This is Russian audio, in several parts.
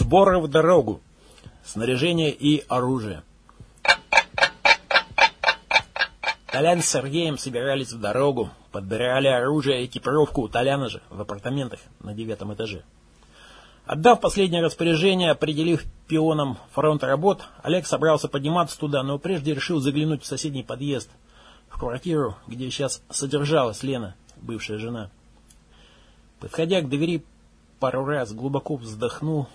Сборы в дорогу. Снаряжение и оружие. Толян с Сергеем собирались в дорогу, подбирали оружие и экипировку у Толяна же в апартаментах на девятом этаже. Отдав последнее распоряжение, определив пионом фронт работ, Олег собрался подниматься туда, но прежде решил заглянуть в соседний подъезд, в квартиру, где сейчас содержалась Лена, бывшая жена. Подходя к двери, пару раз глубоко вздохнул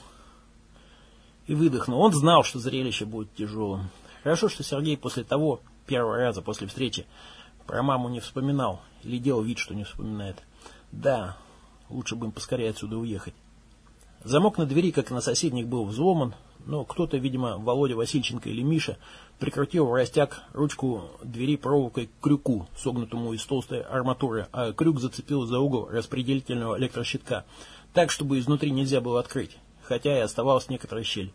и выдохнул. Он знал, что зрелище будет тяжелым. Хорошо, что Сергей после того, первого раза после встречи, про маму не вспоминал или делал вид, что не вспоминает. Да, лучше бы им поскорее отсюда уехать. Замок на двери, как и на соседних, был взломан, но кто-то, видимо, Володя Васильченко или Миша, прикрутил в растяг ручку двери проволокой к крюку, согнутому из толстой арматуры, а крюк зацепил за угол распределительного электрощитка, так, чтобы изнутри нельзя было открыть, хотя и оставалась некоторая щель.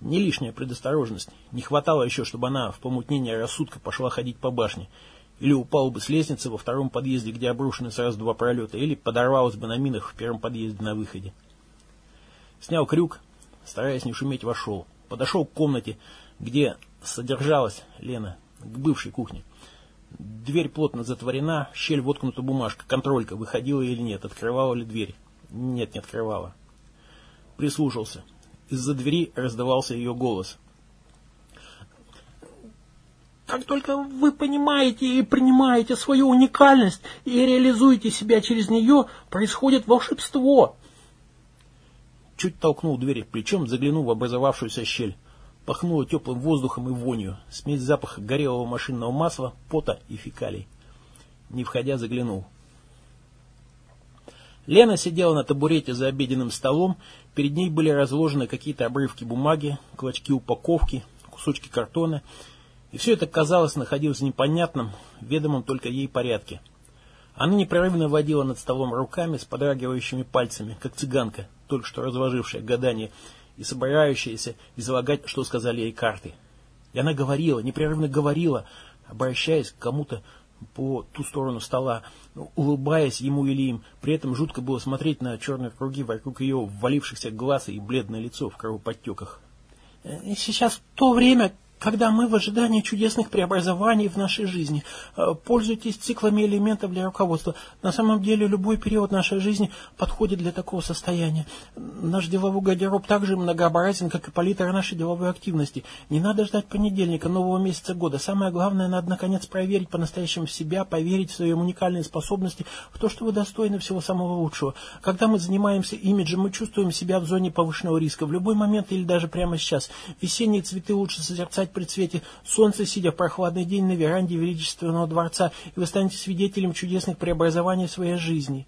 Не лишняя предосторожность. Не хватало еще, чтобы она в помутнение рассудка пошла ходить по башне. Или упала бы с лестницы во втором подъезде, где обрушены сразу два пролета, или подорвалась бы на минах в первом подъезде на выходе. Снял крюк, стараясь не шуметь, вошел. Подошел к комнате, где содержалась Лена, к бывшей кухне. Дверь плотно затворена, щель воткнута бумажка, контролька, выходила или нет, открывала ли дверь. Нет, не открывала. Прислушался. Из-за двери раздавался ее голос. Как только вы понимаете и принимаете свою уникальность и реализуете себя через нее, происходит волшебство. Чуть толкнул дверь плечом, заглянул в образовавшуюся щель. Пахнуло теплым воздухом и вонью. Смесь запаха горелого машинного масла, пота и фекалий. Не входя, заглянул. Лена сидела на табурете за обеденным столом. Перед ней были разложены какие-то обрывки бумаги, клочки упаковки, кусочки картона. И все это, казалось, находилось в непонятном, ведомом только ей порядке. Она непрерывно водила над столом руками с подрагивающими пальцами, как цыганка, только что разложившая гадание и собирающаяся излагать, что сказали ей карты. И она говорила, непрерывно говорила, обращаясь к кому-то по ту сторону стола, улыбаясь ему или им. При этом жутко было смотреть на черные круги вокруг ее ввалившихся глаз и бледное лицо в кровоподтеках. «Э, «Сейчас то время, когда мы в ожидании чудесных преобразований в нашей жизни, э, пользуйтесь циклами элементов для руководства. На самом деле любой период нашей жизни подходит для такого состояния. Наш деловой гардероб также многообразен, как и палитра нашей деловой активности. Не надо ждать понедельника, нового месяца года. Самое главное, надо наконец проверить по-настоящему себя, поверить в свои уникальные способности, в то, что вы достойны всего самого лучшего. Когда мы занимаемся имиджем, мы чувствуем себя в зоне повышенного риска. В любой момент или даже прямо сейчас. Весенние цветы лучше созерцать лежать при цвете солнца, сидя в прохладный день на веранде Величественного дворца, и вы станете свидетелем чудесных преобразований в своей жизни.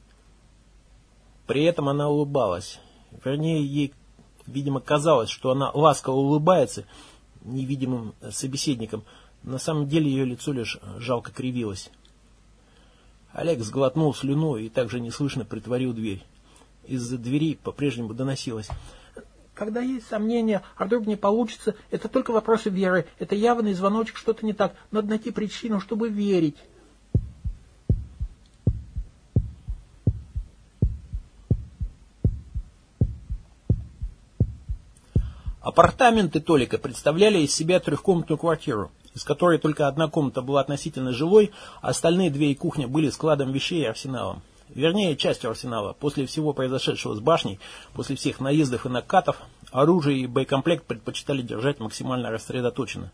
При этом она улыбалась. Вернее, ей, видимо, казалось, что она ласково улыбается невидимым собеседником. На самом деле ее лицо лишь жалко кривилось. Олег сглотнул слюну и также неслышно притворил дверь. Из-за двери по-прежнему доносилось. Когда есть сомнения, а вдруг не получится, это только вопросы веры. Это явный звоночек, что-то не так. Надо найти причину, чтобы верить. Апартаменты Толика представляли из себя трехкомнатную квартиру, из которой только одна комната была относительно жилой, а остальные две и кухня были складом вещей и арсеналом вернее частью арсенала. После всего произошедшего с башней, после всех наездов и накатов, оружие и боекомплект предпочитали держать максимально рассредоточенно.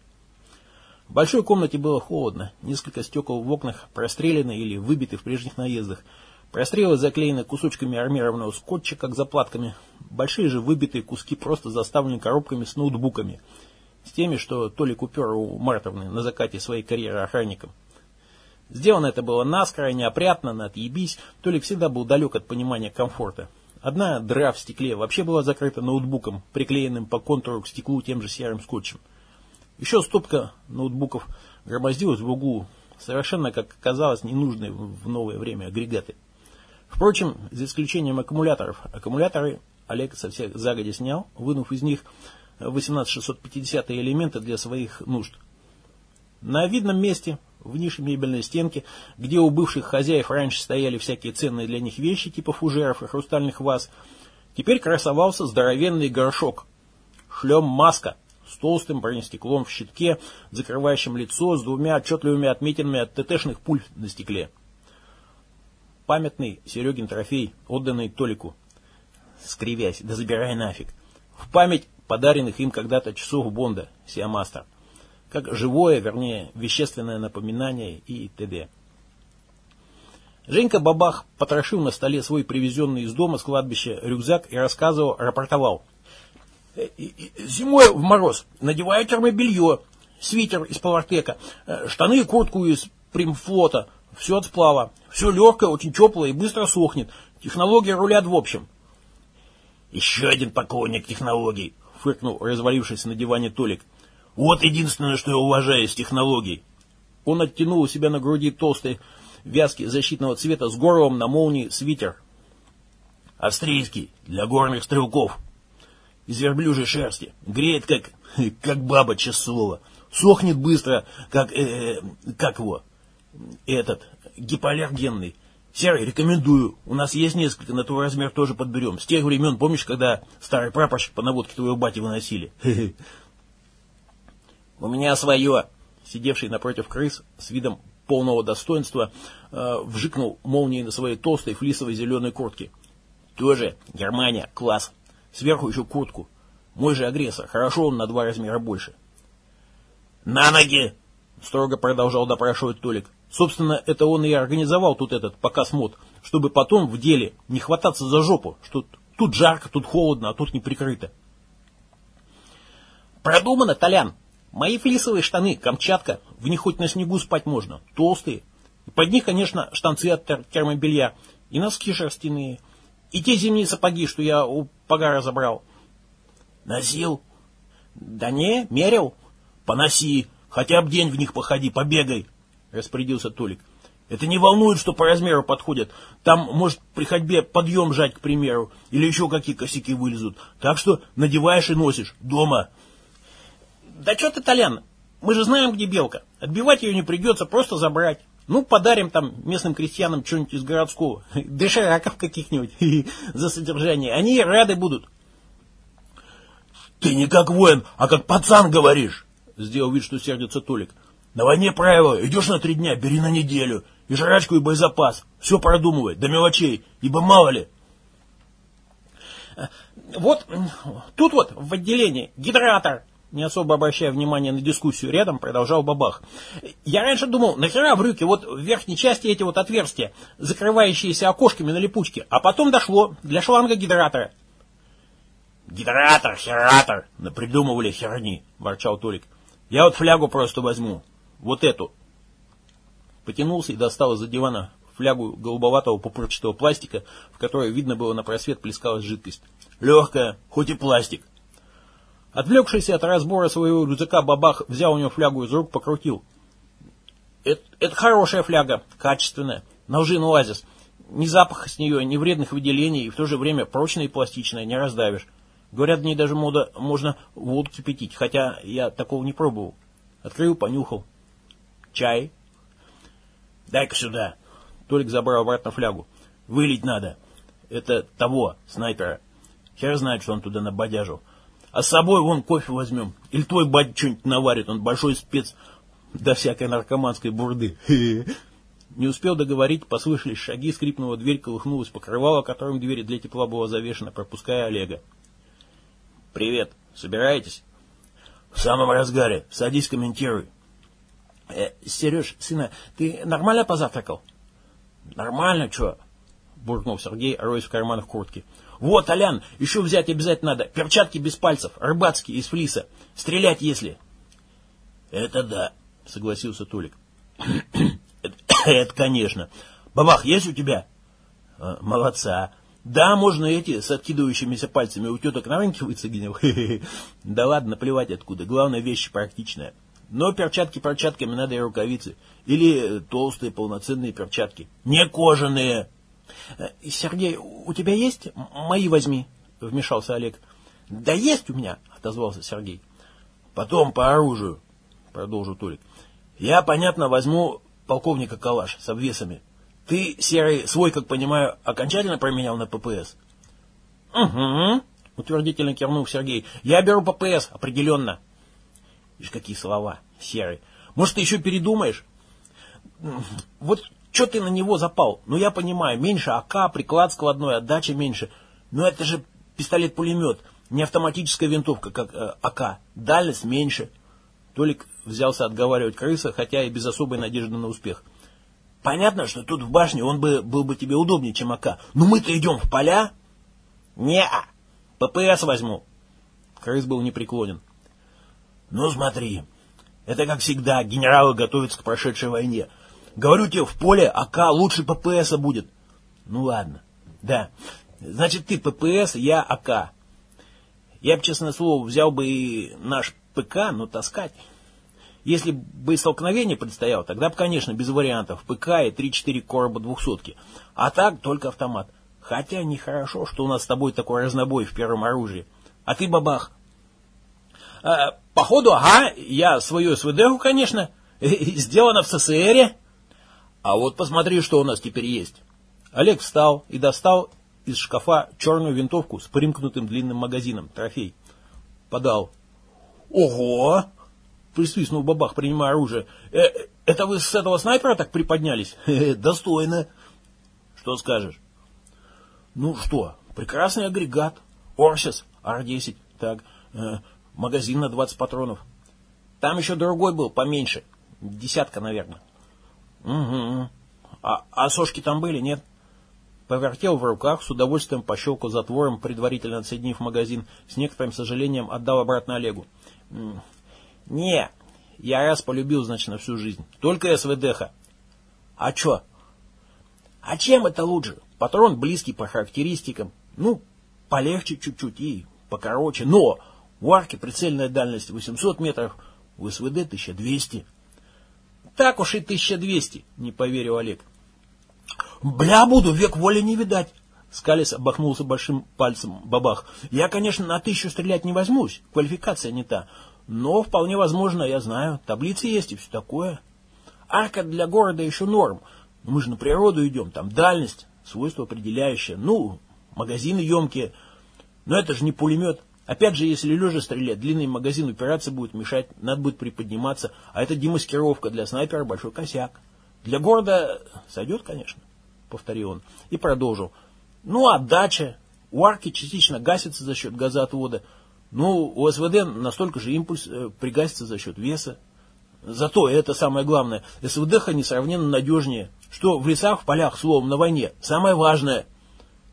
В большой комнате было холодно, несколько стекол в окнах прострелены или выбиты в прежних наездах. Прострелы заклеены кусочками армированного скотча, как заплатками. Большие же выбитые куски просто заставлены коробками с ноутбуками. С теми, что то ли купер у Мартовны на закате своей карьеры охранником. Сделано это было наскоро, неопрятно, на отъебись, Толик всегда был далек от понимания комфорта. Одна дыра в стекле вообще была закрыта ноутбуком, приклеенным по контуру к стеклу тем же серым скотчем. Еще стопка ноутбуков громоздилась в углу, совершенно, как оказалось, ненужные в новое время агрегаты. Впрочем, за исключением аккумуляторов, аккумуляторы Олег со всех загоди снял, вынув из них 18650 элементы для своих нужд. На видном месте в нише мебельной стенки, где у бывших хозяев раньше стояли всякие ценные для них вещи, типа фужеров и хрустальных ваз, теперь красовался здоровенный горшок. Шлем-маска с толстым бронестеклом в щитке, закрывающим лицо с двумя отчетливыми отметинами от ТТшных пуль на стекле. Памятный Серегин трофей, отданный Толику. Скривясь, да забирай нафиг. В память подаренных им когда-то часов Бонда, Сиамастер. Как живое, вернее, вещественное напоминание и т.д. Женька Бабах потрошил на столе свой привезенный из дома с кладбища рюкзак и рассказывал, рапортовал. «Э, Зимой в мороз надеваю термобелье, свитер из полартека, э, штаны и куртку из примфлота, все от сплава. Все легкое, очень теплое и быстро сохнет. Технологии рулят в общем. Еще один поклонник технологий, фыркнул развалившись на диване Толик. Вот единственное, что я уважаю из технологий. Он оттянул у себя на груди толстый вязки защитного цвета с горлом на молнии свитер. Австрийский, для горных стрелков. Из верблюжьей шерсти. Греет, как, как баба, слово. Сохнет быстро, как, э, как его, этот, гипоаллергенный. Серый, рекомендую. У нас есть несколько, на твой размер тоже подберем. С тех времен, помнишь, когда старый прапорщик по наводке твоего бати выносили? У меня свое. Сидевший напротив крыс с видом полного достоинства э, вжикнул молнией на своей толстой флисовой зеленой куртке. Тоже Германия, класс. Сверху еще куртку. Мой же агрессор, хорошо он на два размера больше. «На ноги!» — строго продолжал допрашивать Толик. Собственно, это он и организовал тут этот показ мод, чтобы потом в деле не хвататься за жопу, что тут жарко, тут холодно, а тут не прикрыто. Продумано, Толян. Мои флисовые штаны, Камчатка, в них хоть на снегу спать можно, толстые. И под них, конечно, штанцы от термобелья, и носки шерстяные, и те зимние сапоги, что я у погара забрал. Носил? Да не, мерил. Поноси, хотя бы день в них походи, побегай, распорядился Толик. Это не волнует, что по размеру подходят. Там, может, при ходьбе подъем жать, к примеру, или еще какие косяки вылезут. Так что надеваешь и носишь дома. Да что ты, Толян, мы же знаем, где белка. Отбивать ее не придется, просто забрать. Ну, подарим там местным крестьянам что-нибудь из городского. Дошираков каких-нибудь за содержание. Они рады будут. Ты не как воин, а как пацан говоришь, сделал вид, что сердится Толик. На войне правило, идешь на три дня, бери на неделю. И жрачку, и боезапас. Все продумывай, до мелочей, ибо мало ли. Вот тут вот в отделении гидратор, не особо обращая внимания на дискуссию рядом, продолжал Бабах. Я раньше думал, нахера в брюке вот в верхней части эти вот отверстия, закрывающиеся окошками на липучке, а потом дошло для шланга гидратора. Гидратор, хератор, напридумывали херни, ворчал Толик. Я вот флягу просто возьму, вот эту. Потянулся и достал из-за дивана флягу голубоватого пупырчатого пластика, в которой видно было на просвет плескалась жидкость. Легкая, хоть и пластик. Отвлекшийся от разбора своего рюкзака бабах взял у него флягу из рук, покрутил. Это, это хорошая фляга, качественная, ножин оазис. Ни запаха с нее, ни вредных выделений, и в то же время прочная и пластичная, не раздавишь. Говорят, в ней даже мода, можно воду кипятить, хотя я такого не пробовал. Открыл, понюхал. Чай? Дай-ка сюда. Толик забрал обратно флягу. Вылить надо. Это того, снайпера. Хер знает, что он туда набодяжил. А с собой вон кофе возьмем. Или твой бать что-нибудь наварит, он большой спец до всякой наркоманской бурды. Не успел договорить, послышались шаги, скрипнула дверь, колыхнулась покрывало, которым дверь для тепла была завешена, пропуская Олега. «Привет. Собираетесь?» «В самом разгаре. Садись, комментируй». Э, Сереж, сына, ты нормально позавтракал? Нормально, что? Буркнул Сергей, роясь в карманах куртки. Вот, Алян, еще взять обязательно надо. Перчатки без пальцев, рыбацкие, из флиса. Стрелять, если. Это да, согласился Толик. это, конечно. Бабах, есть у тебя? А, молодца. Да, можно эти с откидывающимися пальцами у теток на рынке выцегинил. да ладно, плевать откуда. Главное, вещи практичная. Но перчатки перчатками надо и рукавицы. Или толстые полноценные перчатки. Не кожаные. Э, Сергей, у тебя есть? Мои возьми, вмешался Олег. Да есть у меня, отозвался Сергей. Потом по оружию, продолжил Толик. Я, понятно, возьму полковника Калаш с обвесами. Ты, Серый, свой, как понимаю, окончательно променял на ППС? Угу, утвердительно кивнул Сергей. Я беру ППС, определенно. Видишь, какие слова, серый. Может, ты еще передумаешь? Вот что ты на него запал? Ну, я понимаю, меньше АК, приклад складной, отдача меньше. Но это же пистолет-пулемет, не автоматическая винтовка, как э, АК. Дальность меньше. Толик взялся отговаривать крыса, хотя и без особой надежды на успех. Понятно, что тут в башне он бы был бы тебе удобнее, чем АК. Но мы-то идем в поля. не ППС возьму. Крыс был непреклонен. Ну смотри, это как всегда, генералы готовятся к прошедшей войне. Говорю тебе, в поле АК лучше ППСа будет. Ну ладно, да. Значит, ты ППС, я АК. Я бы, честное слово, взял бы и наш ПК, но таскать. Если бы столкновение предстояло, тогда бы, конечно, без вариантов. ПК и 3-4 короба двухсотки. А так только автомат. Хотя нехорошо, что у нас с тобой такой разнобой в первом оружии. А ты, бабах? А, походу, ага, я свою СВД, конечно, сделано в СССР. А вот посмотри, что у нас теперь есть. Олег встал и достал из шкафа черную винтовку с примкнутым длинным магазином, трофей. Подал. Ого! Присвистнул бабах, принимая оружие. Э, это вы с этого снайпера так приподнялись? Достойно. Что скажешь? Ну что, прекрасный агрегат. Орсис, Р-10. Так, э, магазин на 20 патронов. Там еще другой был, поменьше. Десятка, наверное. Угу. А, а сошки там были, нет? Повертел в руках, с удовольствием пощелкал затвором, предварительно отсоединив магазин, с некоторым сожалением отдал обратно Олегу. Не, я раз полюбил, значит, на всю жизнь. Только СВДХа. А чё? А чем это лучше? Патрон близкий по характеристикам. Ну, полегче чуть-чуть и покороче. Но у арки прицельная дальность 800 метров, у СВД 1200. Так уж и 1200, не поверил Олег. Бля, буду, век воли не видать. Скалис обахнулся большим пальцем бабах. Я, конечно, на тысячу стрелять не возьмусь, квалификация не та. Но вполне возможно, я знаю, таблицы есть и все такое. Арка для города еще норм. Мы же на природу идем, там дальность, свойство определяющее. Ну, магазины емкие. Но это же не пулемет. Опять же, если лежа стрелять, длинный магазин упираться будет мешать, надо будет приподниматься. А это демаскировка для снайпера большой косяк. Для города сойдет, конечно, повторил он. И продолжил. Ну, отдача. У арки частично гасится за счет газоотвода. Ну, у СВД настолько же импульс э, пригасится за счет веса. Зато, это самое главное, СВДХ несравненно надежнее. Что в лесах, в полях, словом, на войне. Самое важное.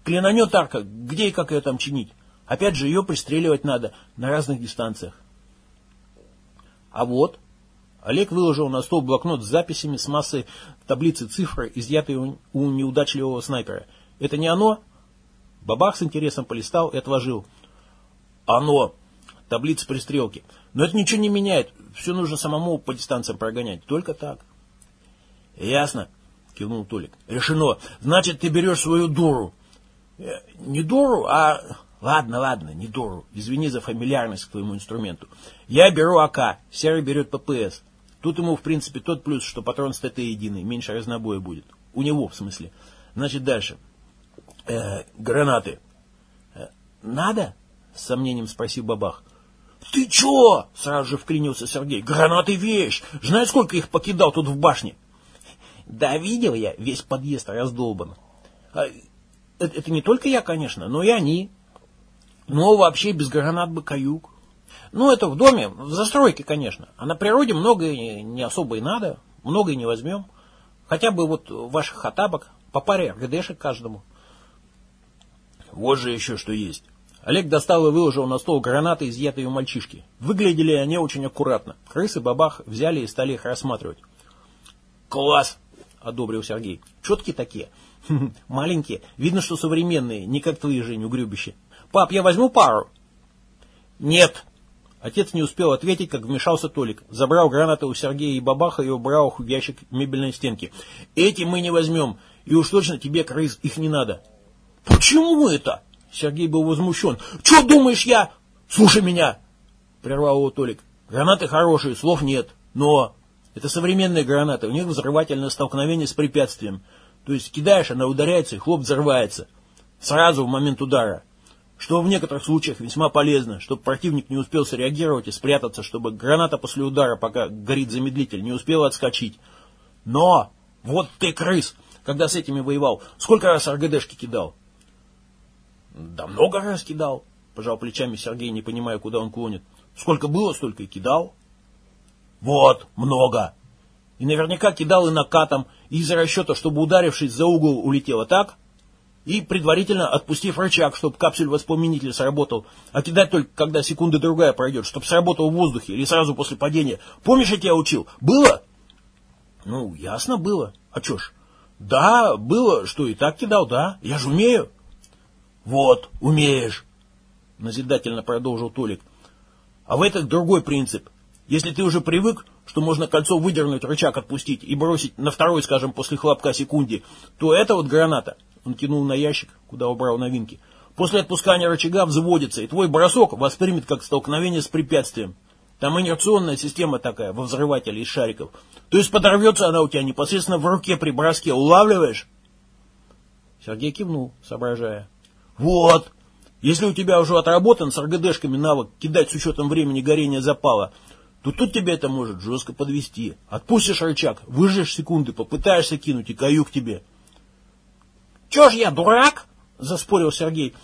Клиномет арка, где и как ее там чинить? Опять же, ее пристреливать надо на разных дистанциях. А вот, Олег выложил на стол блокнот с записями с массой таблицы цифр, изъятой у, неудачливого снайпера. Это не оно? Бабах с интересом полистал и отложил. Оно. Таблица пристрелки. Но это ничего не меняет. Все нужно самому по дистанциям прогонять. Только так. Ясно, кивнул Толик. Решено. Значит, ты берешь свою дуру. Э, не дуру, а Ладно, ладно, не дуру. Извини за фамильярность к твоему инструменту. Я беру АК, Серый берет ППС. Тут ему, в принципе, тот плюс, что патрон с ТТ единый, меньше разнобоя будет. У него, в смысле. Значит, дальше. Э, гранаты. Э, надо? С сомнением спросил Бабах. Ты чё? Сразу же вклинился Сергей. Гранаты вещь. Знаешь, сколько их покидал тут в башне? Да, видел я, весь подъезд раздолбан. А, это, это не только я, конечно, но и они. Но вообще без гранат бы каюк. Ну, это в доме, в застройке, конечно. А на природе многое не особо и надо. Многое не возьмем. Хотя бы вот ваших хатабок, по паре РГДшек каждому. Вот же еще что есть. Олег достал и выложил на стол гранаты, изъятые у мальчишки. Выглядели они очень аккуратно. Крысы бабах взяли и стали их рассматривать. «Класс!» — одобрил Сергей. «Четкие такие. Маленькие. Видно, что современные, не как твои, Жень, угребище. Пап, я возьму пару? Нет. Отец не успел ответить, как вмешался Толик. Забрал гранаты у Сергея и Бабаха и убрал их в ящик мебельной стенки. Эти мы не возьмем. И уж точно тебе, крыс, их не надо. Почему это? Сергей был возмущен. Че думаешь я? Слушай меня! Прервал его Толик. Гранаты хорошие, слов нет. Но это современные гранаты. У них взрывательное столкновение с препятствием. То есть кидаешь, она ударяется, и хлоп взрывается. Сразу в момент удара. Что в некоторых случаях весьма полезно, чтобы противник не успел среагировать и спрятаться, чтобы граната после удара, пока горит замедлитель, не успела отскочить. Но, вот ты крыс, когда с этими воевал, сколько раз РГДшки кидал? Да много раз кидал, пожал плечами Сергей, не понимая, куда он клонит. Сколько было, столько и кидал. Вот, много. И наверняка кидал и накатом, и из-за расчета, чтобы ударившись за угол улетело так, и предварительно отпустив рычаг, чтобы капсюль-воспламенитель сработал, а кидать только, когда секунда другая пройдет, чтобы сработал в воздухе или сразу после падения. Помнишь, я тебя учил? Было? Ну, ясно было. А чё ж? Да, было, что и так кидал, да. Я же умею. Вот, умеешь, назидательно продолжил Толик. А в этом другой принцип. Если ты уже привык, что можно кольцо выдернуть, рычаг отпустить и бросить на второй, скажем, после хлопка секунде, то это вот граната. Он кинул на ящик, куда убрал новинки. После отпускания рычага взводится, и твой бросок воспримет как столкновение с препятствием. Там инерционная система такая, во взрывателе из шариков. То есть подорвется она у тебя непосредственно в руке при броске. Улавливаешь? Сергей кивнул, соображая. Вот. Если у тебя уже отработан с РГДшками навык кидать с учетом времени горения запала, то тут тебя это может жестко подвести. Отпустишь рычаг, выжжешь секунды, попытаешься кинуть и каюк тебе. Че ж я, дурак? Заспорил Сергей.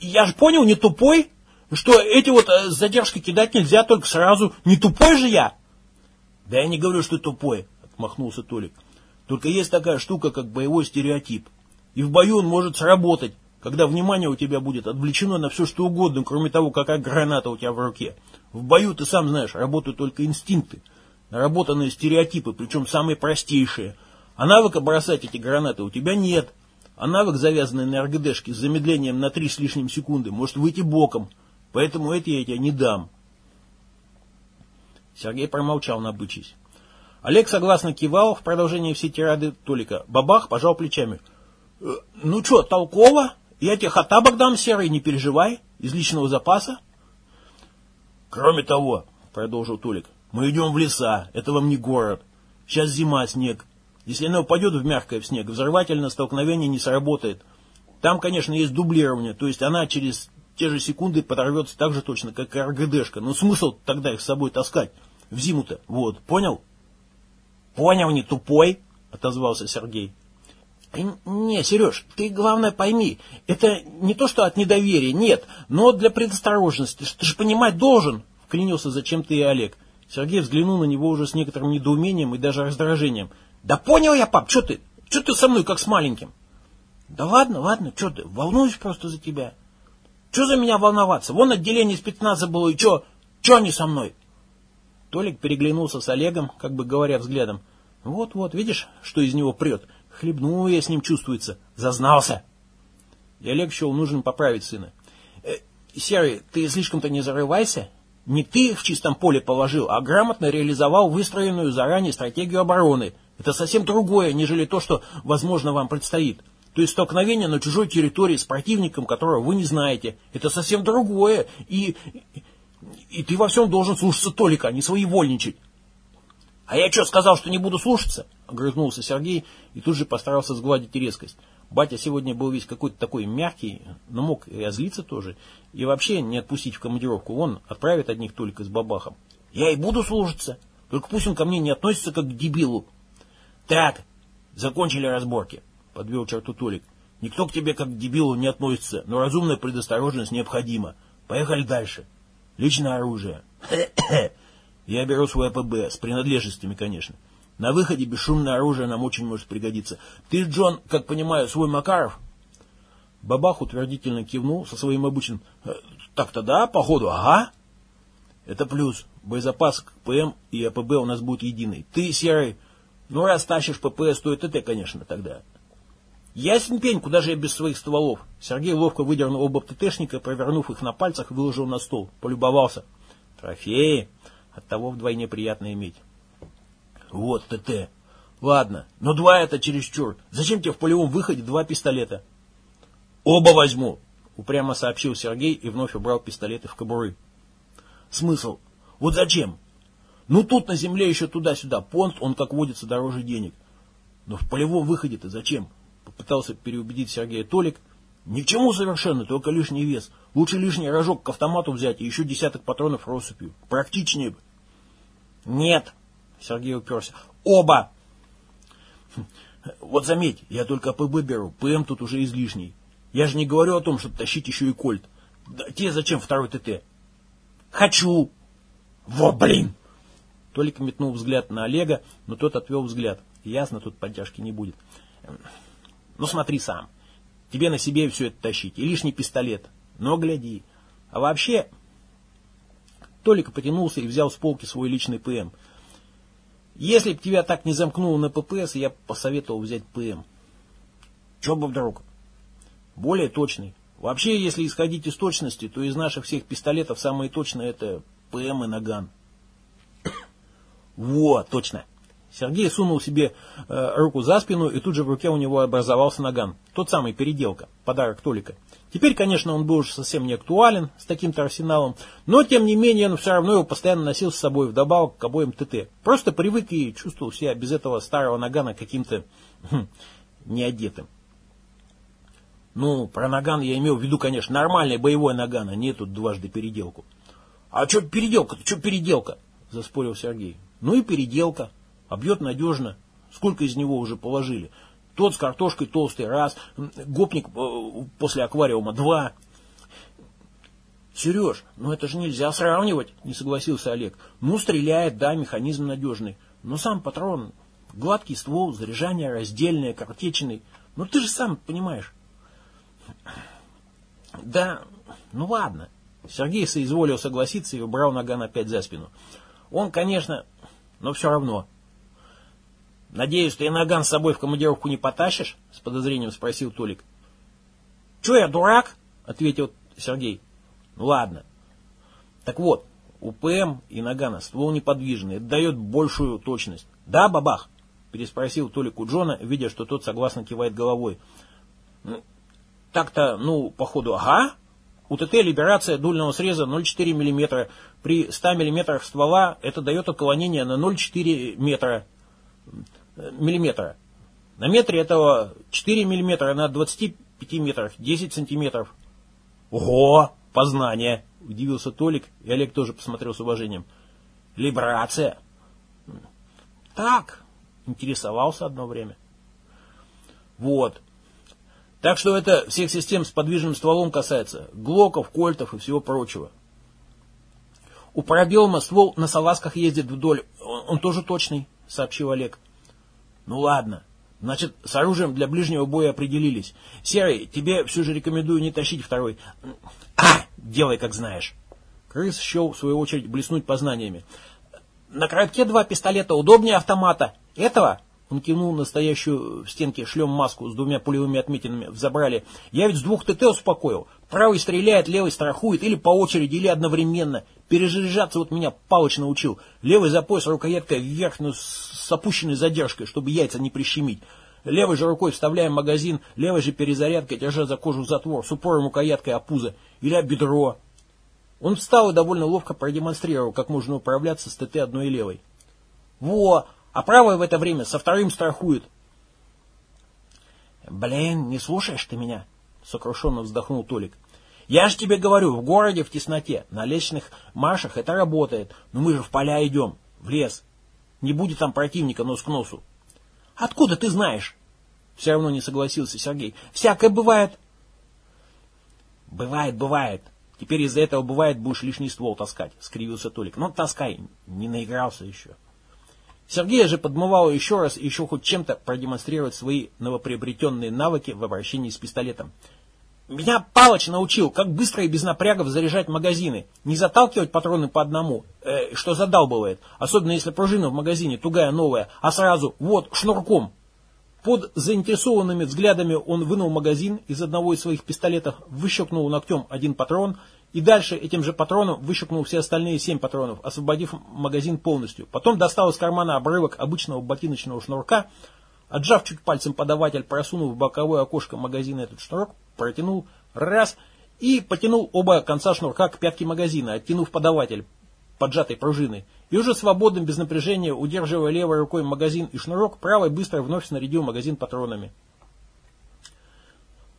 Я же понял, не тупой, что эти вот э, с задержкой кидать нельзя только сразу. Не тупой же я? Да я не говорю, что тупой, отмахнулся Толик. Только есть такая штука, как боевой стереотип. И в бою он может сработать, когда внимание у тебя будет отвлечено на все, что угодно, кроме того, какая граната у тебя в руке. В бою, ты сам знаешь, работают только инстинкты, наработанные стереотипы, причем самые простейшие. А навыка бросать эти гранаты у тебя нет. А навык, завязанный на РГДшке с замедлением на три с лишним секунды, может выйти боком. Поэтому эти я тебе не дам. Сергей промолчал, набычись. Олег согласно кивал в продолжении всей тирады Толика. Бабах пожал плечами. «Э, «Ну что, толково? Я тебе хатабок дам, Серый, не переживай. Из личного запаса?» «Кроме того, — продолжил Толик, — мы идем в леса, это вам не город. Сейчас зима, снег. Если она упадет в мягкое в снег, взрывательное столкновение не сработает. Там, конечно, есть дублирование, то есть она через те же секунды подорвется так же точно, как и РГДшка. Но смысл тогда их с собой таскать? В зиму-то. Вот, понял? Понял, не тупой, отозвался Сергей. Не, Сереж, ты главное пойми, это не то, что от недоверия, нет, но для предосторожности. Ты же понимать должен, вклинился зачем-то и Олег. Сергей взглянул на него уже с некоторым недоумением и даже раздражением. Да понял я, пап, что ты? Что ты со мной, как с маленьким? Да ладно, ладно, что ты, волнуюсь просто за тебя. Что за меня волноваться? Вон отделение спецназа было, и что? Что они со мной? Толик переглянулся с Олегом, как бы говоря взглядом. Вот-вот, видишь, что из него прет? Хлебну я с ним чувствуется. Зазнался. И Олег счел нужным поправить сына. Э, Серый, ты слишком-то не зарывайся. Не ты их в чистом поле положил, а грамотно реализовал выстроенную заранее стратегию обороны. Это совсем другое, нежели то, что, возможно, вам предстоит. То есть столкновение на чужой территории с противником, которого вы не знаете. Это совсем другое. И, и ты во всем должен слушаться Толика, а не своевольничать. А я что, сказал, что не буду слушаться? Огрызнулся Сергей и тут же постарался сгладить резкость. Батя сегодня был весь какой-то такой мягкий, но мог и озлиться тоже. И вообще не отпустить в командировку. Он отправит одних только с бабахом. Я и буду слушаться. Только пусть он ко мне не относится как к дебилу. Так, закончили разборки. — подвел черту Толик. «Никто к тебе как к дебилу не относится, но разумная предосторожность необходима. Поехали дальше. Личное оружие. Я беру свой АПБ, с принадлежностями, конечно. На выходе бесшумное оружие нам очень может пригодиться. Ты, Джон, как понимаю, свой Макаров?» Бабах утвердительно кивнул со своим обычным «Э, «Так-то да, походу, ага». «Это плюс. Боезапас к ПМ и АПБ у нас будет единый. Ты, Серый, ну раз тащишь ППС, то это ты, конечно, тогда. Ясен пень, куда же я без своих стволов? Сергей ловко выдернул оба ТТшника, провернув их на пальцах, выложил на стол. Полюбовался. Трофеи. Оттого вдвойне приятно иметь. Вот ТТ. Ладно, но два это чересчур. Зачем тебе в полевом выходе два пистолета? Оба возьму, упрямо сообщил Сергей и вновь убрал пистолеты в кобуры. Смысл? Вот зачем? Ну тут на земле еще туда-сюда. Понт, он как водится дороже денег. Но в полевом выходе-то зачем? Попытался переубедить Сергея Толик Ни к чему совершенно, только лишний вес. Лучше лишний рожок к автомату взять и еще десяток патронов россыпью. Практичнее бы. Нет, Сергей уперся. Оба! Вот заметь, я только ПБ беру, ПМ тут уже излишний. Я же не говорю о том, чтобы тащить еще и кольт. Да, тебе зачем второй ТТ? Хочу! Во, блин! Толик метнул взгляд на Олега, но тот отвел взгляд. Ясно, тут поддержки не будет. Ну смотри сам. Тебе на себе все это тащить. И лишний пистолет. Но гляди. А вообще... Толик потянулся и взял с полки свой личный ПМ. Если б тебя так не замкнуло на ППС, я посоветовал взять ПМ. Че бы вдруг? Более точный. Вообще, если исходить из точности, то из наших всех пистолетов самые точные это ПМ и Наган. Вот, точно. Сергей сунул себе э, руку за спину, и тут же в руке у него образовался наган. Тот самый переделка, подарок Толика. Теперь, конечно, он был уже совсем не актуален с таким-то арсеналом, но, тем не менее, он все равно его постоянно носил с собой вдобавок к обоим ТТ. Просто привык и чувствовал себя без этого старого нагана каким-то хм, неодетым. Ну, про наган я имел в виду, конечно, нормальный боевой наган, а не эту дважды переделку. А что переделка-то, что переделка? Заспорил Сергей. Ну и переделка. А бьет надежно. Сколько из него уже положили? Тот с картошкой толстый раз, гопник э, после аквариума два. Сереж, ну это же нельзя сравнивать, не согласился Олег. Ну, стреляет, да, механизм надежный. Но сам патрон, гладкий ствол, заряжание раздельное, картечный. Ну ты же сам понимаешь. Да, ну ладно. Сергей соизволил согласиться и убрал наган опять за спину. Он, конечно, но все равно. «Надеюсь, ты наган с собой в командировку не потащишь?» — с подозрением спросил Толик. «Че я, дурак?» — ответил Сергей. «Ну ладно. Так вот, у ПМ и нагана ствол неподвижный, это дает большую точность. Да, бабах?» — переспросил Толик у Джона, видя, что тот согласно кивает головой. «Ну, «Так-то, ну, походу, ага. У ТТ либерация дульного среза 0,4 мм. При 100 мм ствола это дает отклонение на 0,4 метра миллиметра. На метре этого 4 миллиметра, на 25 метрах 10 сантиметров. Ого, познание, удивился Толик, и Олег тоже посмотрел с уважением. Либрация. Так, интересовался одно время. Вот. Так что это всех систем с подвижным стволом касается. Глоков, кольтов и всего прочего. У парабелма ствол на салазках ездит вдоль. Он, он тоже точный, сообщил Олег. Ну ладно. Значит, с оружием для ближнего боя определились. Серый, тебе все же рекомендую не тащить второй. А, делай как знаешь. Крыс счел, в свою очередь, блеснуть познаниями. На коротке два пистолета удобнее автомата. Этого он кивнул на стоящую в стенке шлем маску с двумя пулевыми отметинами в забрали. Я ведь с двух ТТ успокоил. Правый стреляет, левый страхует, или по очереди, или одновременно. Перезаряжаться вот меня Палыч научил. Левый за пояс, рукояткой вверх, но с опущенной задержкой, чтобы яйца не прищемить. Левой же рукой вставляем магазин, левой же перезарядкой, держа за кожу затвор, с упором рукояткой о пузо или бедро. Он встал и довольно ловко продемонстрировал, как можно управляться с ТТ одной левой. Во! А правая в это время со вторым страхует. Блин, не слушаешь ты меня? Сокрушенно вздохнул Толик. Я же тебе говорю, в городе в тесноте, на лестничных маршах это работает. Но мы же в поля идем, в лес. Не будет там противника нос к носу. Откуда ты знаешь? Все равно не согласился Сергей. Всякое бывает. Бывает, бывает. Теперь из-за этого бывает будешь лишний ствол таскать, скривился Толик. Ну, таскай, не наигрался еще. Сергей же подмывал еще раз еще хоть чем-то продемонстрировать свои новоприобретенные навыки в обращении с пистолетом. Меня Палыч научил, как быстро и без напрягов заряжать магазины. Не заталкивать патроны по одному, э, что задалбывает. Особенно если пружина в магазине тугая новая, а сразу вот шнурком. Под заинтересованными взглядами он вынул магазин из одного из своих пистолетов, выщелкнул ногтем один патрон и дальше этим же патроном выщелкнул все остальные семь патронов, освободив магазин полностью. Потом достал из кармана обрывок обычного ботиночного шнурка, отжав чуть пальцем подаватель, просунув в боковое окошко магазина этот шнурок, протянул раз и потянул оба конца шнурка к пятке магазина, оттянув подаватель поджатой пружины. И уже свободным, без напряжения, удерживая левой рукой магазин и шнурок, правой быстро вновь снарядил магазин патронами.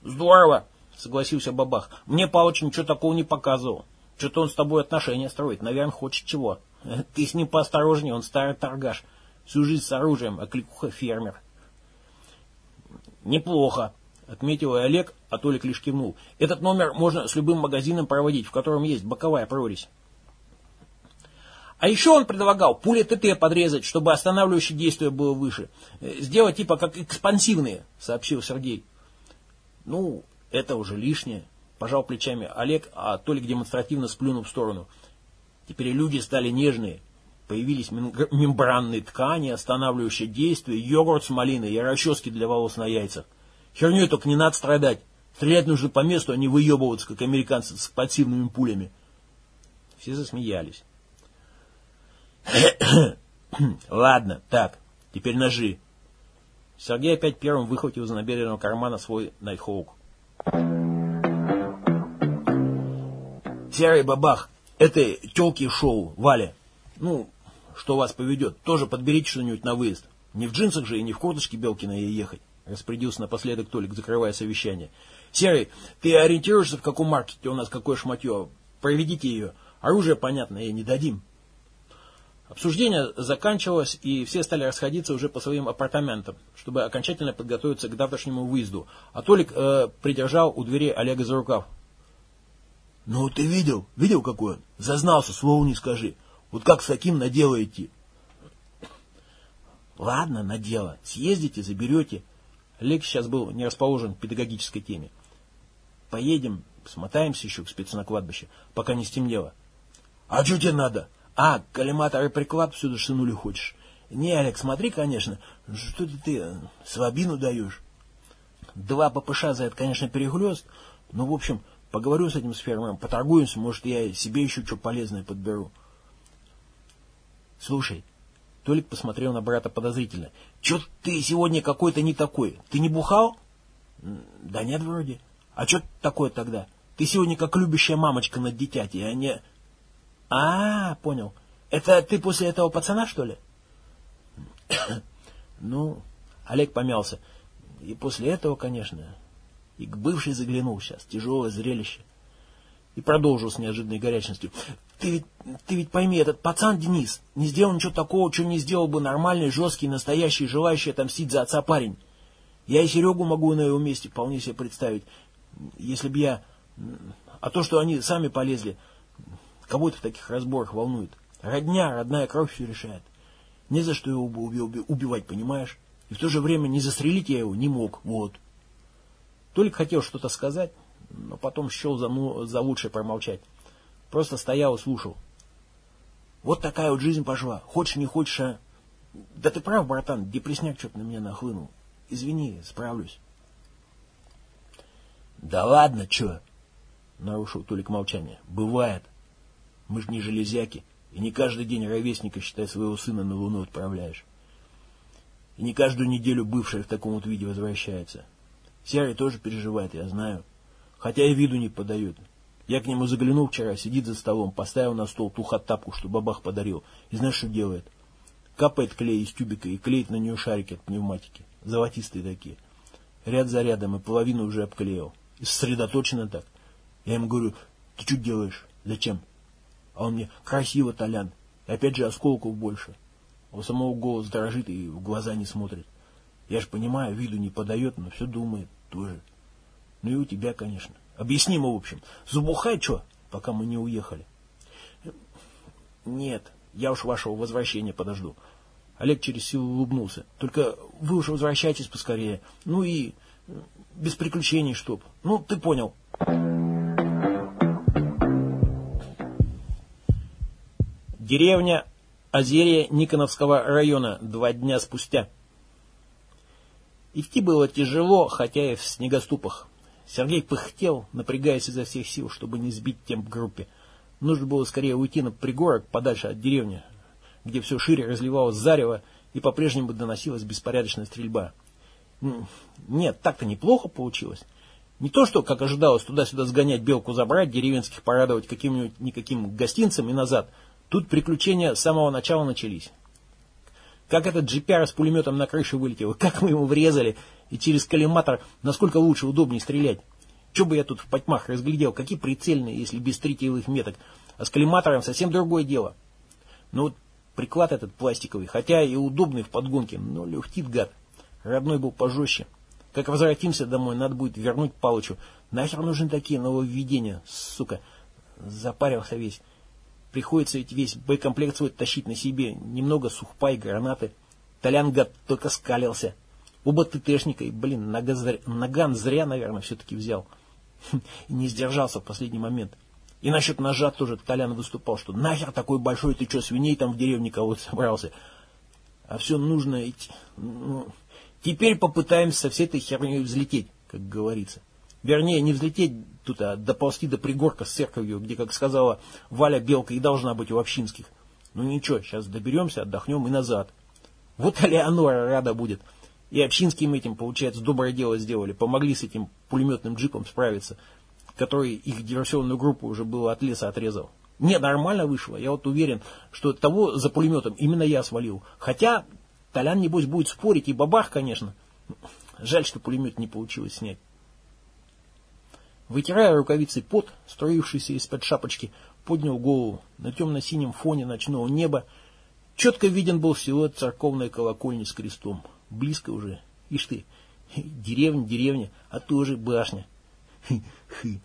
«Здорово!» Согласился Бабах. Мне Павлович ничего такого не показывал. Что-то он с тобой отношения строит, наверное, хочет чего. Ты с ним поосторожнее, он старый торгаш. Всю жизнь с оружием, а кликуха фермер. Неплохо, отметил и Олег, а Толик лишь кивнул. Этот номер можно с любым магазином проводить, в котором есть боковая прорезь. А еще он предлагал пули ТТ подрезать, чтобы останавливающее действие было выше. Сделать типа как экспансивные, сообщил Сергей. Ну, это уже лишнее. Пожал плечами Олег, а Толик демонстративно сплюнул в сторону. Теперь люди стали нежные. Появились мембранные ткани, останавливающие действие, йогурт с малиной и расчески для волос на яйцах. Херней только не надо страдать. Стрелять нужно по месту, а не выебываться, как американцы с пассивными пулями. Все засмеялись. Ладно, так, теперь ножи. Сергей опять первым выхватил из набедренного кармана свой найтхоук. Серый бабах, это телки шоу, Валя. Ну, что вас поведет, тоже подберите что-нибудь на выезд. Не в джинсах же и не в курточке Белкина ей ехать. Распорядился напоследок Толик, закрывая совещание. Серый, ты ориентируешься, в каком маркете у нас какое шматье? Проведите ее. Оружие, понятно, ей не дадим. Обсуждение заканчивалось, и все стали расходиться уже по своим апартаментам, чтобы окончательно подготовиться к завтрашнему выезду. А Толик э, придержал у двери Олега за рукав. «Ну, ты видел? Видел, какой он? Зазнался, слову не скажи. Вот как с таким на дело идти?» «Ладно, на дело. Съездите, заберете». Олег сейчас был не расположен к педагогической теме. «Поедем, смотаемся еще к спецу на кладбище, пока не стемнело». «А что тебе надо?» А, коллиматор и приклад всюду шинули хочешь? Не, Олег, смотри, конечно, что ты, ты э, слабину даешь. Два ППШ за это, конечно, перехлест, но, в общем, поговорю с этим с фермером, поторгуемся, может, я себе еще что полезное подберу. Слушай, Толик посмотрел на брата подозрительно. Че ты сегодня какой-то не такой? Ты не бухал? Да нет, вроде. А что такое тогда? Ты сегодня как любящая мамочка над дитяти, а не... А, понял. Это ты после этого пацана, что ли? ну, Олег помялся. И после этого, конечно. И к бывшей заглянул сейчас. Тяжелое зрелище. И продолжил с неожиданной горячностью. Ты ведь, ты ведь пойми, этот пацан Денис не сделал ничего такого, что не сделал бы нормальный, жесткий, настоящий, желающий отомстить за отца парень. Я и Серегу могу на его месте вполне себе представить. Если бы я... А то, что они сами полезли, Кого это в таких разборах волнует? Родня, родная кровь все решает. Не за что его убивать, понимаешь? И в то же время не застрелить я его не мог, вот. Толик хотел что-то сказать, но потом счел за, ну, за лучшее промолчать. Просто стоял и слушал. Вот такая вот жизнь пошла. Хочешь, не хочешь, а... Да ты прав, братан, депресняк что-то на меня нахлынул. Извини, справлюсь. Да ладно, что? Нарушил Толик молчание. Бывает. Мы же не железяки, и не каждый день ровесника, считай, своего сына на Луну отправляешь. И не каждую неделю бывшая в таком вот виде возвращается. Серый тоже переживает, я знаю. Хотя и виду не подает. Я к нему заглянул вчера, сидит за столом, поставил на стол ту хаттапку, что бабах подарил. И знаешь, что делает? Капает клей из тюбика и клеит на нее шарики от пневматики. Золотистые такие. Ряд за рядом, и половину уже обклеил. И сосредоточенно так. Я ему говорю, ты что делаешь? Зачем? А он мне, красиво, Толян. И опять же осколков больше. У самого голос дрожит и в глаза не смотрит. Я же понимаю, виду не подает, но все думает тоже. Ну и у тебя, конечно. Объяснимо, в общем. Забухай, что, пока мы не уехали. Нет, я уж вашего возвращения подожду. Олег через силу улыбнулся. Только вы уж возвращайтесь поскорее. Ну и без приключений чтоб. Ну, ты понял. Деревня Озерье Никоновского района два дня спустя. Идти было тяжело, хотя и в снегоступах. Сергей пыхтел, напрягаясь изо всех сил, чтобы не сбить темп группе. Нужно было скорее уйти на пригорок, подальше от деревни, где все шире разливалось зарево и по-прежнему доносилась беспорядочная стрельба. Нет, так-то неплохо получилось. Не то, что, как ожидалось, туда-сюда сгонять белку забрать, деревенских порадовать каким-нибудь никаким гостинцем и назад – Тут приключения с самого начала начались. Как этот джипяр с пулеметом на крышу вылетел, как мы ему врезали, и через коллиматор, насколько лучше, удобнее стрелять. Че бы я тут в потьмах разглядел, какие прицельные, если без тритиевых меток. А с коллиматором совсем другое дело. Ну вот приклад этот пластиковый, хотя и удобный в подгонке, но люхтит гад. Родной был пожестче. Как возвратимся домой, надо будет вернуть Палычу. Нахер нужны такие нововведения, сука. Запарился весь. Приходится ведь весь боекомплект свой тащить на себе. Немного сухпа и гранаты. Толян, гад, только скалился. Оба ТТшника, и, блин, нога зря, наган зря, наверное, все-таки взял. И не сдержался в последний момент. И насчет ножа тоже Толян выступал, что нахер такой большой, ты что, свиней там в деревне кого-то собрался? А все нужно идти. Ну, теперь попытаемся со всей этой херней взлететь, как говорится. Вернее, не взлететь тут, а доползти до пригорка с церковью, где, как сказала Валя Белка, и должна быть у общинских. Ну ничего, сейчас доберемся, отдохнем и назад. Вот Алеонора рада будет. И общинским этим, получается, доброе дело сделали. Помогли с этим пулеметным джипом справиться, который их диверсионную группу уже было от леса отрезал. Не, нормально вышло. Я вот уверен, что того за пулеметом именно я свалил. Хотя Толян, небось, будет спорить, и бабах, конечно. Жаль, что пулемет не получилось снять. Вытирая рукавицей пот, строившийся из-под шапочки, поднял голову. На темно-синем фоне ночного неба четко виден был силуэт церковной колокольни с крестом. Близко уже. Ишь ты, деревня, деревня, а тоже башня. Хы, хы.